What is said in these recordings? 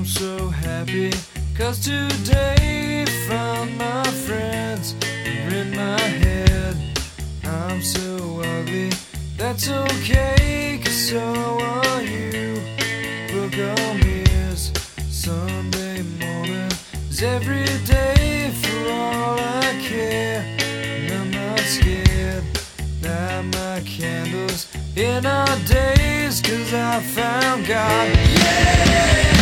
I'm so happy, cause today found my friends are in my head. I'm so ugly, that's okay, cause so are you. Book on mirrors, Sunday morning is every day for all I care. And I'm not scared, light my candles in our days, cause I found God. Yeah!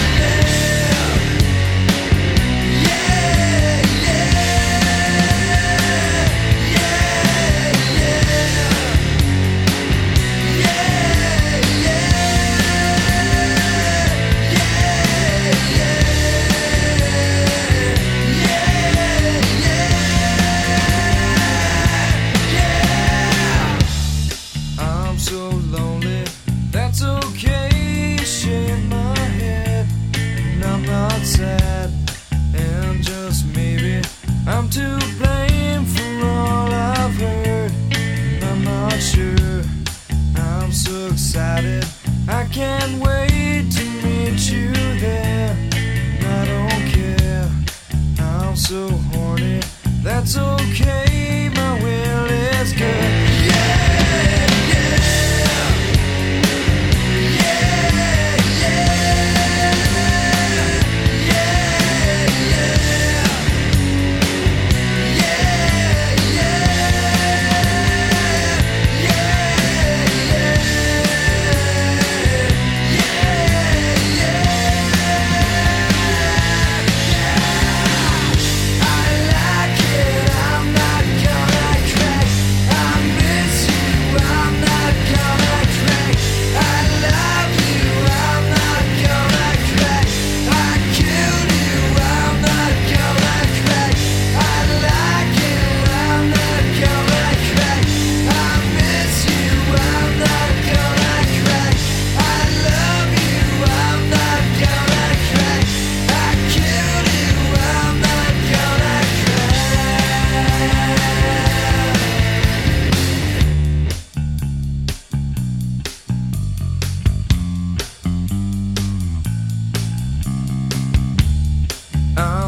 I can't wait to meet you there. I don't care, I'm so horny, that's okay.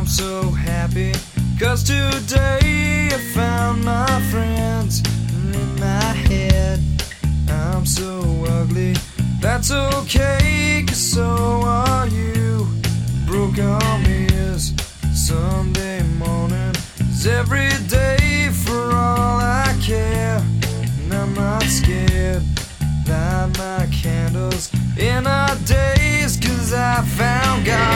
I'm so happy. Cause today I found my friends and in my head. I'm so ugly. That's okay, cause so are you. Broke arm is Sunday morning. Is every day for all I care. And I'm not scared. Light my candles in our days, cause I found God.